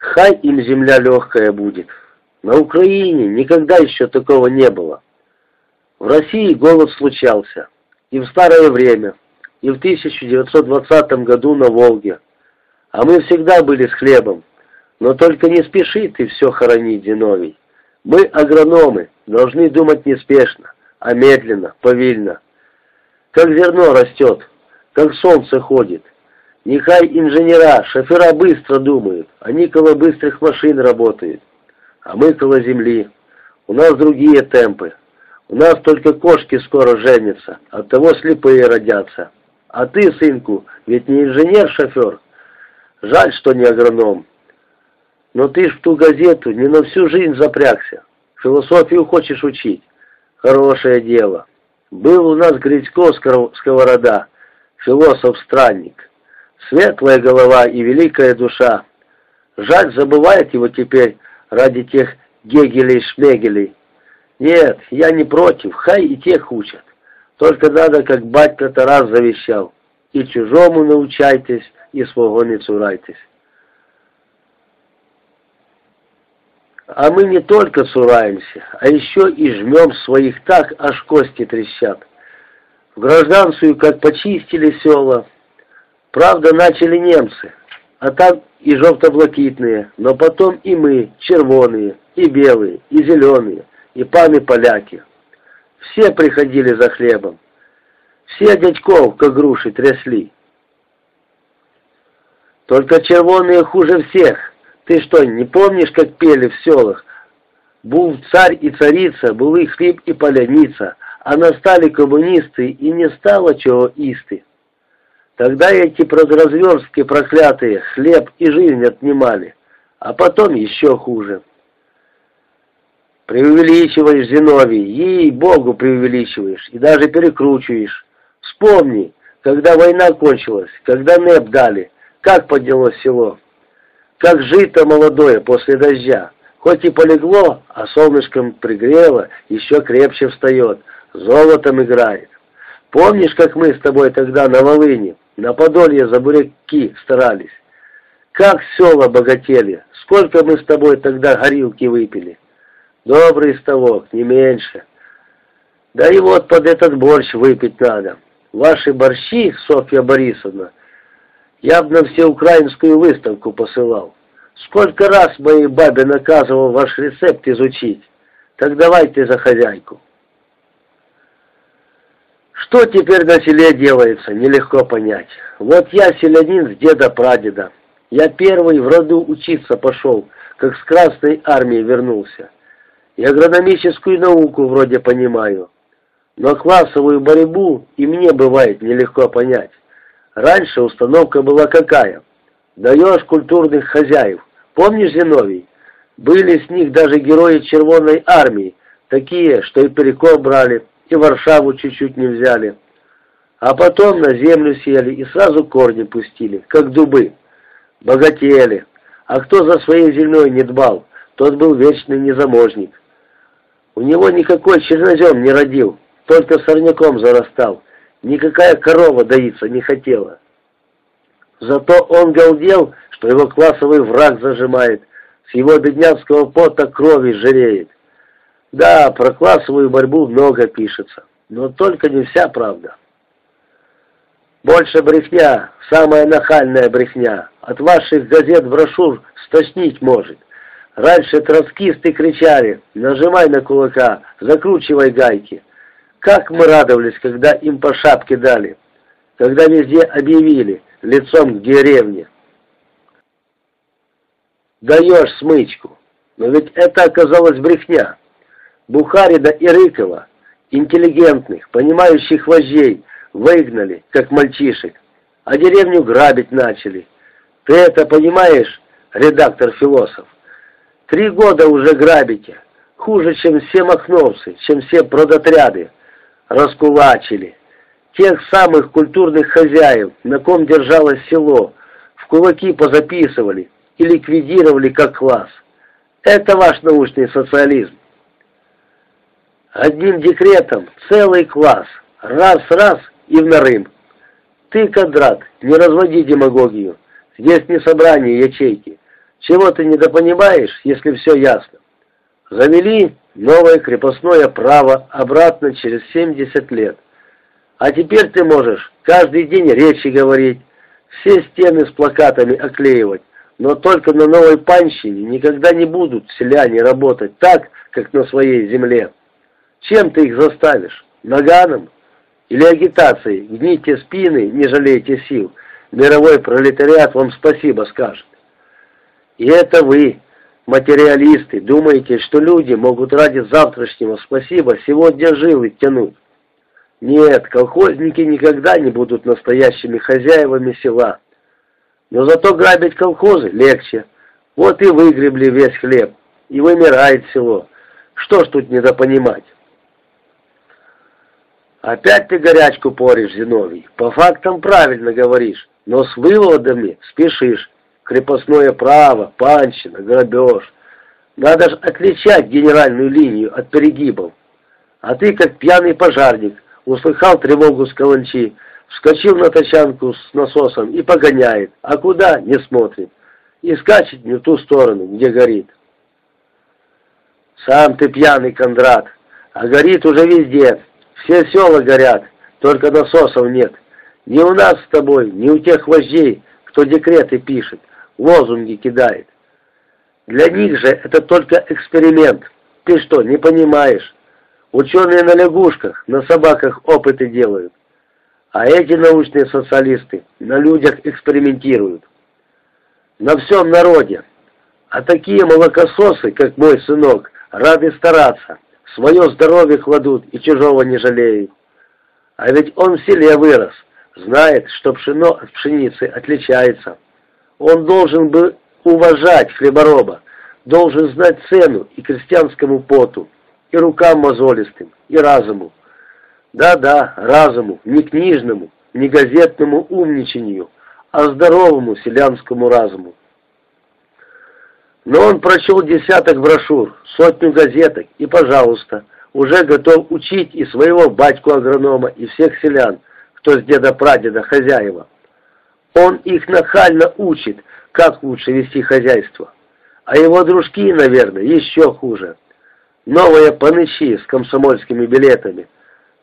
Хай им земля легкая будет. На Украине никогда еще такого не было. В России голод случался. И в старое время, и в 1920 году на Волге. А мы всегда были с хлебом. Но только не спеши ты все хоронить, Зиновий. Мы, агрономы, должны думать неспешно, а медленно, повильно. Как зерно растет, как солнце ходит. Нехай инженера, шофера быстро думают, они коло быстрых машин работают, а мы коло земли. У нас другие темпы. У нас только кошки скоро женятся, оттого слепые родятся. А ты, сынку, ведь не инженер-шофер. Жаль, что не агроном. Но ты ж в ту газету не на всю жизнь запрягся. Философию хочешь учить. Хорошее дело. Был у нас Грицько сковорода, философ-странник. Светлая голова и великая душа. Жаль, забывает его теперь ради тех гегелей-шмегелей. Нет, я не против, хай и тех учат. Только надо, как батька Тарас завещал, и чужому научайтесь, и свого не цурайтесь. А мы не только цураемся, а еще и жмем своих так, аж кости трещат. В гражданскую как почистили села, правда начали немцы, а там и желто-блакитные, но потом и мы, червоные, и белые, и зеленые, и паны-поляки. Все приходили за хлебом. Все дядьков, как груши, трясли. Только червоные хуже всех. Ты что, не помнишь, как пели в селах? Был царь и царица, был и хлеб и поляница, а настали коммунисты, и не стало чего исты. Тогда эти продразверстки проклятые хлеб и жизнь отнимали, а потом еще хуже. Преувеличиваешь, Зиновий, ей-богу преувеличиваешь, и даже перекручиваешь. Вспомни, когда война кончилась, когда НЭП дали, как поднялось село как жито молодое после дождя. Хоть и полегло, а солнышком пригрело, еще крепче встает, золотом играет. Помнишь, как мы с тобой тогда на Волыне, на Подолье за буряки старались? Как села богатели, сколько мы с тобой тогда горилки выпили. Добрый ставок, не меньше. Да и вот под этот борщ выпить надо. Ваши борщи, Софья Борисовна, я бы на всеукраинскую выставку посылал. Сколько раз моей бабе наказывал ваш рецепт изучить. Так давайте за хозяйку. Что теперь на селе делается, нелегко понять. Вот я селянин с деда-прадеда. Я первый в роду учиться пошел, как с Красной армии вернулся. И агрономическую науку вроде понимаю. Но классовую борьбу и мне бывает нелегко понять. Раньше установка была какая? Даешь культурных хозяев. Помнишь, Зиновий? Были с них даже герои Червоной армии, такие, что и Переков брали, и Варшаву чуть-чуть не взяли. А потом на землю сели и сразу корни пустили, как дубы. Богатели. А кто за своей землей не дбал, тот был вечный незаможник. У него никакой чернозем не родил, только сорняком зарастал. Никакая корова доиться не хотела. Зато он галдел, что его классовый враг зажимает, с его бедняцкого пота крови жиреет. Да, про классовую борьбу много пишется, но только не вся правда. Больше брехня, самая нахальная брехня. От ваших газет брошюр стошнить может. Раньше троцкисты кричали «Нажимай на кулака, закручивай гайки». Как мы радовались, когда им по шапке дали, когда везде объявили лицом к деревне. Даешь смычку, но ведь это оказалась брехня. Бухарида и Рыкова, интеллигентных, понимающих вождей, выгнали, как мальчишек, а деревню грабить начали. Ты это понимаешь, редактор-философ? Три года уже грабите, хуже, чем все махновцы, чем все продотряды раскулачили. Тех самых культурных хозяев, на ком держалось село, в кулаки позаписывали и ликвидировали как класс. Это ваш научный социализм. Одним декретом целый класс, раз-раз и в нарым. Ты, Кадрат, не разводи демагогию. Здесь не собрание ячейки. Чего ты недопонимаешь, если все ясно? Завели новое крепостное право обратно через 70 лет. А теперь ты можешь каждый день речи говорить, все стены с плакатами оклеивать, но только на новой панщине никогда не будут селяне работать так, как на своей земле. Чем ты их заставишь? Наганом? Или агитацией? Гните спины, не жалейте сил. Мировой пролетариат вам спасибо скажет. И это вы, материалисты, думаете, что люди могут ради завтрашнего спасибо сегодня жилы тянуть. Нет, колхозники никогда не будут настоящими хозяевами села. Но зато грабить колхозы легче. Вот и выгребли весь хлеб, и вымирает село. Что ж тут недопонимать? Опять ты горячку поришь, Зиновий. По фактам правильно говоришь, но с выводами спешишь. Крепостное право, панщина, грабеж. Надо же отличать генеральную линию от перегибов. А ты, как пьяный пожарник, услыхал тревогу с каланчи, вскочил на тачанку с насосом и погоняет, а куда не смотрит, и скачет не в ту сторону, где горит. Сам ты пьяный, Кондрат, а горит уже везде, все села горят, только насосов нет. Ни у нас с тобой, ни у тех вождей, кто декреты пишет, лозунги кидает. Для них же это только эксперимент. Ты что, не понимаешь? Ученые на лягушках, на собаках опыты делают. А эти научные социалисты на людях экспериментируют. На всем народе. А такие молокососы, как мой сынок, рады стараться. Свое здоровье кладут и чужого не жалеют. А ведь он в селе вырос, знает, что пшено от пшеницы отличается. Он должен бы уважать хлебороба, должен знать цену и крестьянскому поту, и рукам мозолистым, и разуму. Да-да, разуму, не книжному, не газетному умничанию, а здоровому селянскому разуму. Но он прочел десяток брошюр, сотню газеток, и, пожалуйста, уже готов учить и своего батьку-агронома, и всех селян, кто с деда-прадеда хозяева. Он их нахально учит, как лучше вести хозяйство. А его дружки, наверное, еще хуже. Новые панычи с комсомольскими билетами.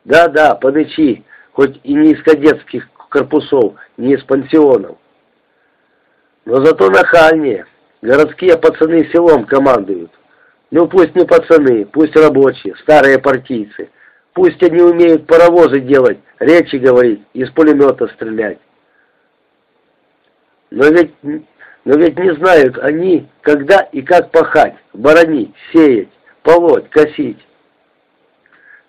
Да-да, панычи, хоть и не из кадетских корпусов, не из пансионов. Но зато нахальнее. Городские пацаны селом командуют. Ну пусть не пацаны, пусть рабочие, старые партийцы. Пусть они умеют паровозы делать, речи говорить, из пулемета стрелять. Но ведь, но ведь не знают они, когда и как пахать, боронить, сеять, полоть, косить.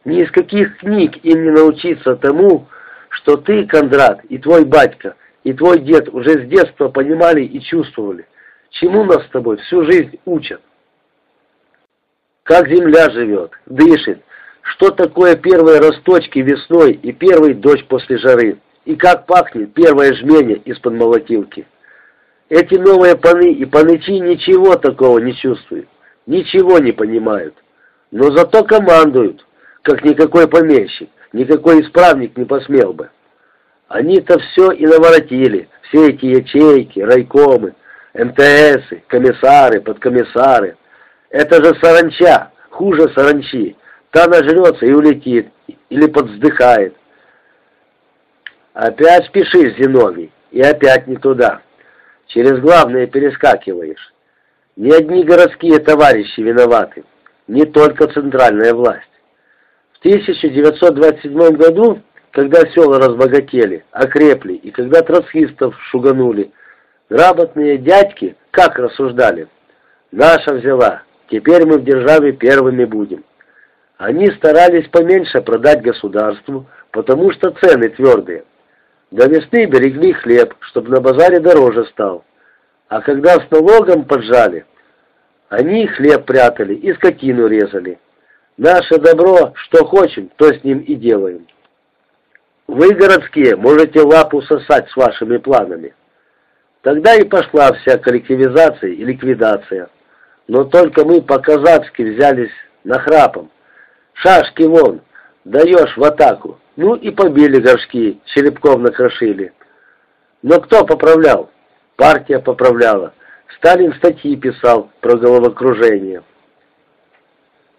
Ни из каких книг им не научиться тому, что ты, Кондрат, и твой батька, и твой дед уже с детства понимали и чувствовали – Чему нас с тобой всю жизнь учат? Как земля живет, дышит, что такое первые росточки весной и первый дождь после жары, и как пахнет первое жменя из-под молотилки. Эти новые паны и панычи ничего такого не чувствуют, ничего не понимают, но зато командуют, как никакой помещик, никакой исправник не посмел бы. Они-то все и наворотили, все эти ячейки, райкомы, МТСы, комиссары, подкомиссары. Это же саранча, хуже саранчи. Та нажрется и улетит, или подвздыхает. Опять спешишь, Зиновий, и опять не туда. Через главное перескакиваешь. Не одни городские товарищи виноваты, не только центральная власть. В 1927 году, когда села разбогатели, окрепли, и когда троцкистов шуганули, Грамотные дядьки как рассуждали? Наша взяла, теперь мы в державе первыми будем. Они старались поменьше продать государству, потому что цены твердые. До весны берегли хлеб, чтобы на базаре дороже стал. А когда с налогом поджали, они хлеб прятали и скотину резали. Наше добро, что хотим, то с ним и делаем. Вы, городские, можете лапу сосать с вашими планами. Тогда и пошла вся коллективизация и ликвидация. Но только мы по-казацки взялись нахрапом. Шашки вон, даешь в атаку. Ну и побили горшки, черепков накрошили. Но кто поправлял? Партия поправляла. Сталин статьи писал про головокружение.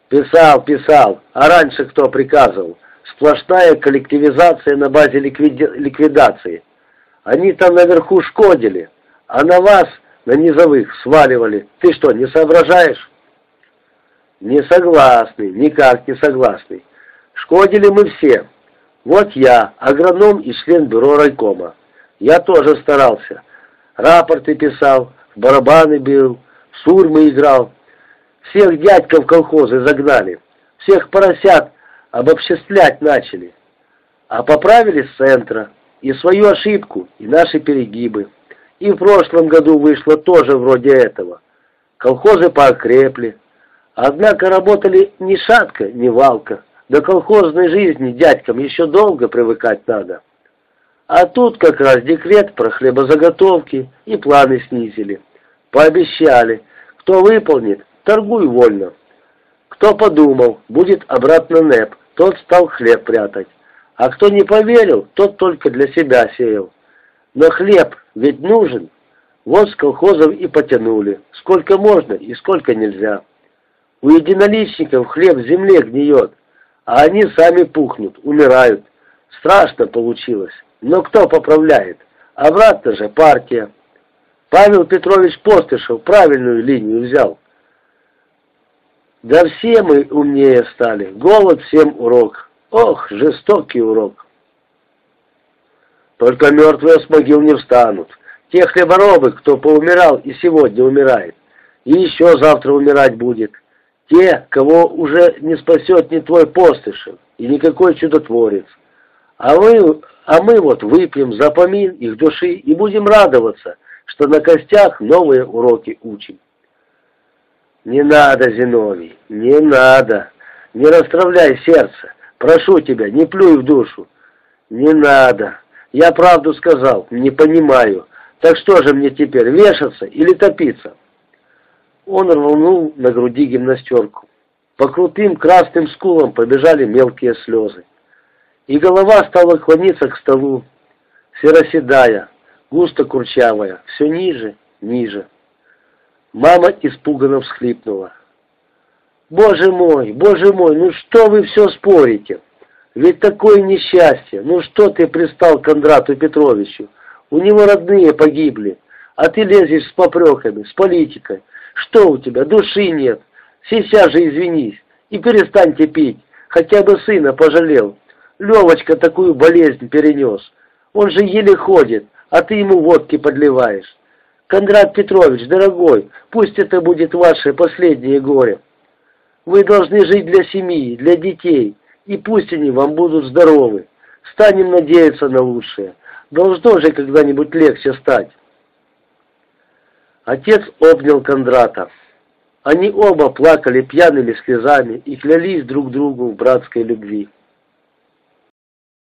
Писал, писал. А раньше кто приказывал? Сплошная коллективизация на базе ликвиди... ликвидации. Они там наверху шкодили, а на вас, на низовых, сваливали. Ты что, не соображаешь? Не согласный, никак не согласный. Шкодили мы все. Вот я, агроном и член бюро райкома. Я тоже старался. Рапорты писал, в барабаны бил, в сурмы играл. Всех дядьков колхозы загнали. Всех поросят обобществлять начали. А поправили с центра. И свою ошибку, и наши перегибы. И в прошлом году вышло тоже вроде этого. Колхозы поокрепли. Однако работали ни шатка, ни валка. До колхозной жизни дядькам еще долго привыкать надо. А тут как раз декрет про хлебозаготовки и планы снизили. Пообещали, кто выполнит, торгуй вольно. Кто подумал, будет обратно НЭП, тот стал хлеб прятать. А кто не поверил, тот только для себя сеял. Но хлеб ведь нужен. Вот с колхозов и потянули. Сколько можно и сколько нельзя. У единоличников хлеб в земле гниет, а они сами пухнут, умирают. Страшно получилось. Но кто поправляет? Обратно же партия. Павел Петрович Постышев правильную линию взял. Да все мы умнее стали. Голод всем урок. Ох, жестокий урок. Только мертвые с могил не встанут. Те хлеборобы, кто поумирал и сегодня умирает, и еще завтра умирать будет. Те, кого уже не спасет ни твой постышев и никакой чудотворец. А мы, а мы вот выпьем за помин их души и будем радоваться, что на костях новые уроки учим. Не надо, Зиновий, не надо. Не расстравляй сердце. Прошу тебя, не плюй в душу. Не надо. Я правду сказал, не понимаю. Так что же мне теперь, вешаться или топиться? Он рванул на груди гимнастерку. По крутым красным скулам побежали мелкие слезы. И голова стала клониться к столу, сероседая, густо курчавая, все ниже, ниже. Мама испуганно всхлипнула. «Боже мой, боже мой, ну что вы все спорите? Ведь такое несчастье! Ну что ты пристал к Кондрату Петровичу? У него родные погибли, а ты лезешь с попреками, с политикой. Что у тебя, души нет? Сейчас же извинись и перестаньте пить, хотя бы сына пожалел. Левочка такую болезнь перенес. Он же еле ходит, а ты ему водки подливаешь. Кондрат Петрович, дорогой, пусть это будет ваше последнее горе. Вы должны жить для семьи, для детей, и пусть они вам будут здоровы. Станем надеяться на лучшее. Должно же когда-нибудь легче стать. Отец обнял Кондрата. Они оба плакали пьяными слезами и клялись друг другу в братской любви.